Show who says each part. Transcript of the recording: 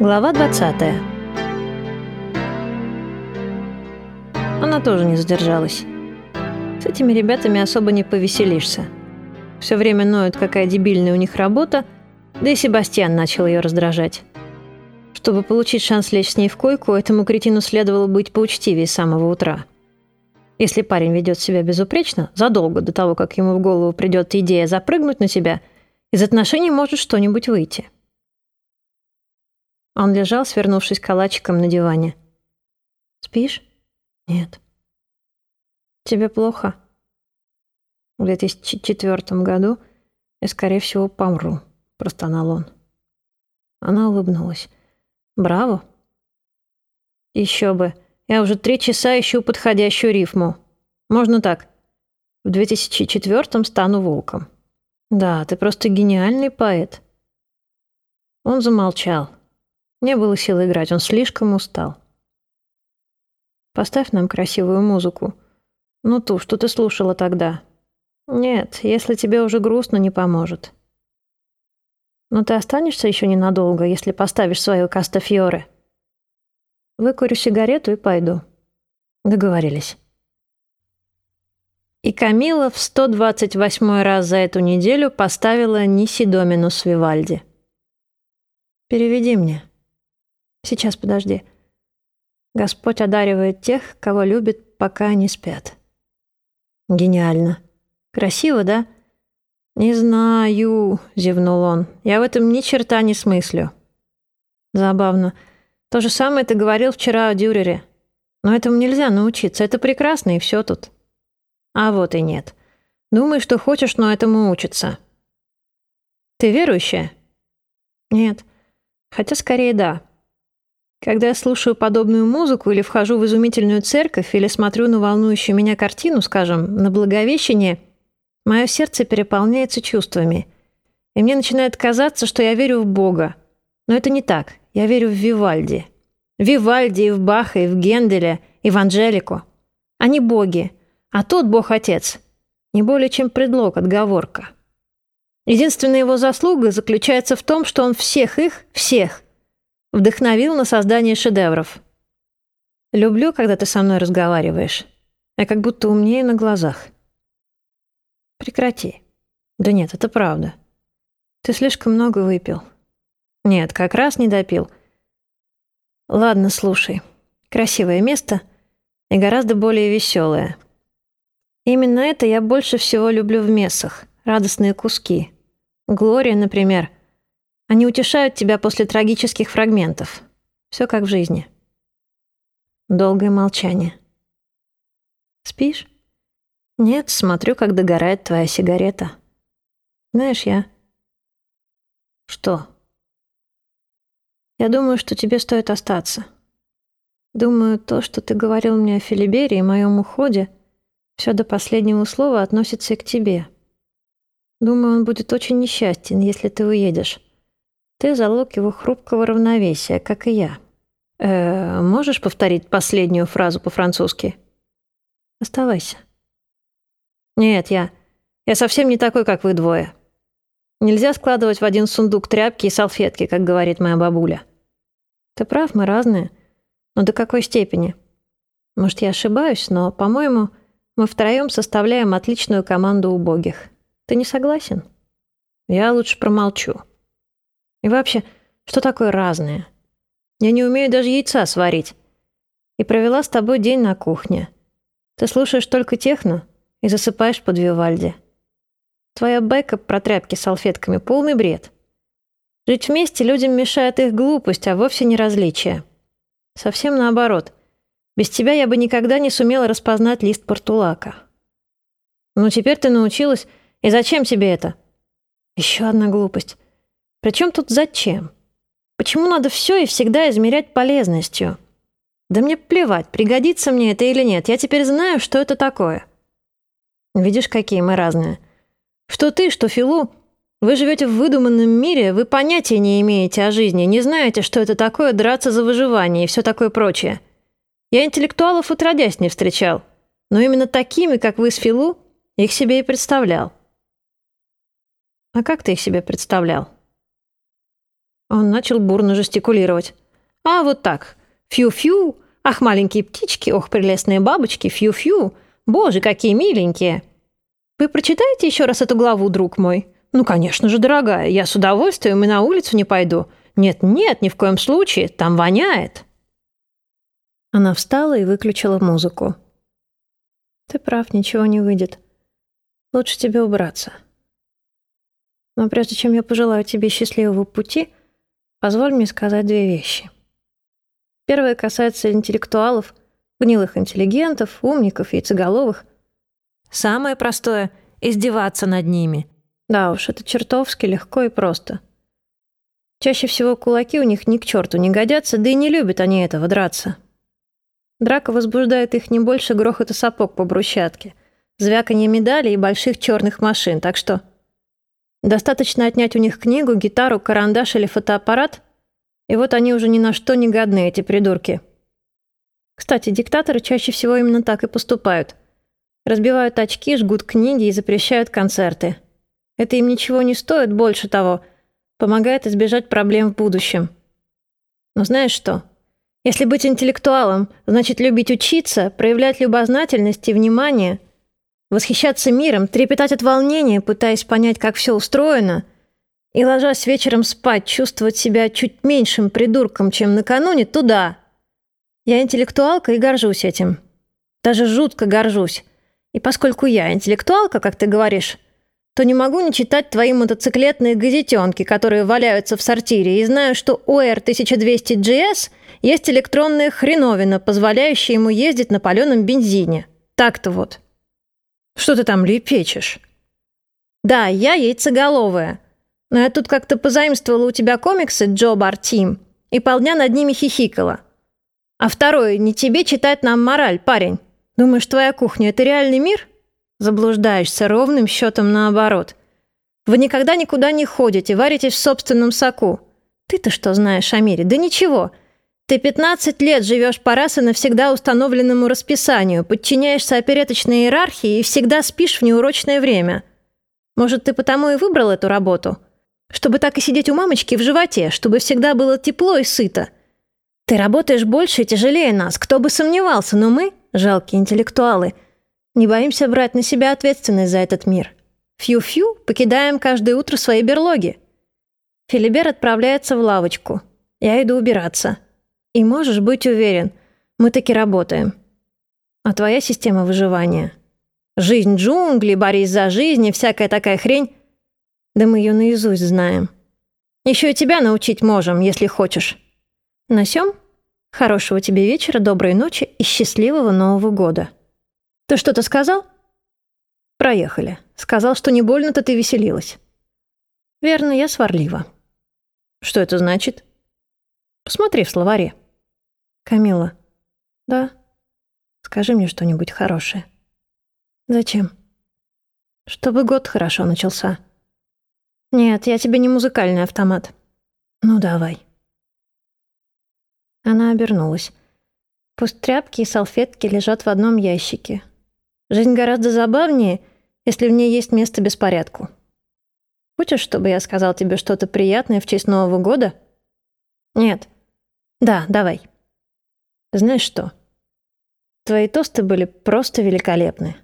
Speaker 1: Глава 20 Она тоже не задержалась. С этими ребятами особо не повеселишься. Все время ноют, какая дебильная у них работа, да и Себастьян начал ее раздражать. Чтобы получить шанс лечь с ней в койку, этому кретину следовало быть поучтивее с самого утра. Если парень ведет себя безупречно, задолго до того, как ему в голову придет идея запрыгнуть на себя, из отношений может что-нибудь выйти. Он лежал, свернувшись калачиком на диване. «Спишь?» «Нет». «Тебе плохо?» «В 2004 году я, скорее всего, помру», — простонал он. Она улыбнулась. «Браво!» «Еще бы. Я уже три часа ищу подходящую рифму. Можно так. В 2004 стану волком». «Да, ты просто гениальный поэт». Он замолчал. Не было сил играть, он слишком устал. «Поставь нам красивую музыку. Ну ту, что ты слушала тогда». «Нет, если тебе уже грустно, не поможет». «Но ты останешься еще ненадолго, если поставишь свою Кастафьоре?» «Выкурю сигарету и пойду». Договорились. И Камила в 128 раз за эту неделю поставила Ниси Доминус Вивальди. «Переведи мне», Сейчас, подожди. Господь одаривает тех, кого любит, пока они спят. Гениально. Красиво, да? Не знаю, зевнул он. Я в этом ни черта не смыслю. Забавно. То же самое ты говорил вчера о Дюрере. Но этому нельзя научиться. Это прекрасно, и все тут. А вот и нет. Думай, что хочешь, но этому учиться. Ты верующая? Нет. Хотя скорее да. Когда я слушаю подобную музыку или вхожу в изумительную церковь или смотрю на волнующую меня картину, скажем, на Благовещение, мое сердце переполняется чувствами. И мне начинает казаться, что я верю в Бога. Но это не так. Я верю в Вивальди. Вивальди и в Баха, и в Генделя, и в Анжелику. Они боги, а тот Бог-Отец. Не более чем предлог, отговорка. Единственная его заслуга заключается в том, что он всех их, всех – Вдохновил на создание шедевров. Люблю, когда ты со мной разговариваешь. Я как будто умнее на глазах. Прекрати. Да нет, это правда. Ты слишком много выпил. Нет, как раз не допил. Ладно, слушай. Красивое место и гораздо более веселое. Именно это я больше всего люблю в мессах. Радостные куски. Глория, например — они утешают тебя после трагических фрагментов. Все как в жизни. Долгое молчание. Спишь? Нет, смотрю, как догорает твоя сигарета. Знаешь, я... Что? Я думаю, что тебе стоит остаться. Думаю, то, что ты говорил мне о Филибере и моем уходе, все до последнего слова относится и к тебе. Думаю, он будет очень несчастен, если ты уедешь. Ты залог его хрупкого равновесия, как и я. Э, можешь повторить последнюю фразу по-французски? Оставайся. Нет, я... Я совсем не такой, как вы двое. Нельзя складывать в один сундук тряпки и салфетки, как говорит моя бабуля. Ты прав, мы разные. Но до какой степени? Может, я ошибаюсь, но, по-моему, мы втроем составляем отличную команду убогих. Ты не согласен? Я лучше промолчу. И вообще, что такое разное? Я не умею даже яйца сварить. И провела с тобой день на кухне. Ты слушаешь только техно и засыпаешь под Вивальди. Твоя байка про тряпки с салфетками — полный бред. Жить вместе людям мешает их глупость, а вовсе не различие. Совсем наоборот. Без тебя я бы никогда не сумела распознать лист портулака. Ну, теперь ты научилась, и зачем тебе это? Еще одна глупость. Причем тут зачем? Почему надо все и всегда измерять полезностью? Да мне плевать, пригодится мне это или нет. Я теперь знаю, что это такое. Видишь, какие мы разные. Что ты, что Филу. Вы живете в выдуманном мире, вы понятия не имеете о жизни, не знаете, что это такое драться за выживание и все такое прочее. Я интеллектуалов отродясь не встречал. Но именно такими, как вы с Филу, их себе и представлял. А как ты их себе представлял? Он начал бурно жестикулировать. «А вот так. Фью-фью. Ах, маленькие птички, ох, прелестные бабочки, фью-фью. Боже, какие миленькие. Вы прочитаете еще раз эту главу, друг мой? Ну, конечно же, дорогая, я с удовольствием и на улицу не пойду. Нет-нет, ни в коем случае, там воняет». Она встала и выключила музыку. «Ты прав, ничего не выйдет. Лучше тебе убраться. Но прежде чем я пожелаю тебе счастливого пути, позволь мне сказать две вещи. Первое касается интеллектуалов, гнилых интеллигентов, умников, яйцеголовых. Самое простое — издеваться над ними. Да уж, это чертовски легко и просто. Чаще всего кулаки у них ни к черту не годятся, да и не любят они этого драться. Драка возбуждает их не больше грохота сапог по брусчатке, звяканье медалей и больших черных машин, так что достаточно отнять у них книгу, гитару, карандаш или фотоаппарат, и вот они уже ни на что не годны, эти придурки. Кстати, диктаторы чаще всего именно так и поступают. Разбивают очки, жгут книги и запрещают концерты. Это им ничего не стоит, больше того, помогает избежать проблем в будущем. Но знаешь что? Если быть интеллектуалом, значит любить учиться, проявлять любознательность и внимание, восхищаться миром, трепетать от волнения, пытаясь понять, как все устроено, и, ложась вечером спать, чувствовать себя чуть меньшим придурком, чем накануне, туда. Я интеллектуалка и горжусь этим. Даже жутко горжусь. И поскольку я интеллектуалка, как ты говоришь, то не могу не читать твои мотоциклетные газетенки, которые валяются в сортире, и знаю, что у R1200GS есть электронная хреновина, позволяющая ему ездить на паленом бензине. Так-то вот. Что ты там лепечешь? Да, я яйцеголовая. Но я тут как-то позаимствовала у тебя комиксы Джо Бартим и полдня над ними хихикала. А второе, не тебе читать нам мораль, парень. Думаешь, твоя кухня — это реальный мир? Заблуждаешься ровным счетом наоборот. Вы никогда никуда не ходите, варитесь в собственном соку. Ты-то что знаешь о мире? Да ничего. Ты 15 лет живешь по раз и навсегда установленному расписанию, подчиняешься опереточной иерархии и всегда спишь в неурочное время. Может, ты потому и выбрал эту работу? Чтобы так и сидеть у мамочки в животе, чтобы всегда было тепло и сыто. Ты работаешь больше и тяжелее нас, кто бы сомневался, но мы, жалкие интеллектуалы – не боимся брать на себя ответственность за этот мир. Фью-фью, покидаем каждое утро свои берлоги. Филибер отправляется в лавочку. Я иду убираться. И можешь быть уверен, мы таки работаем. А твоя система выживания? Жизнь джунглей, борись за жизнь и всякая такая хрень. Да мы ее наизусть знаем. Еще и тебя научить можем, если хочешь. На сём? Хорошего тебе вечера, доброй ночи и счастливого Нового года. «Ты что-то сказал?» «Проехали. Сказал, что не больно-то ты веселилась». «Верно, я сварлива». «Что это значит?» «Посмотри в словаре». «Камила». «Да». «Скажи мне что-нибудь хорошее». «Зачем?» «Чтобы год хорошо начался». «Нет, я тебе не музыкальный автомат». «Ну, давай». Она обернулась. Пусть тряпки и салфетки лежат в одном ящике. Жизнь гораздо забавнее, если в ней есть место беспорядку. Хочешь, чтобы я сказал тебе что-то приятное в честь Нового года? Нет. Да, давай. Знаешь что? Твои тосты были просто великолепны.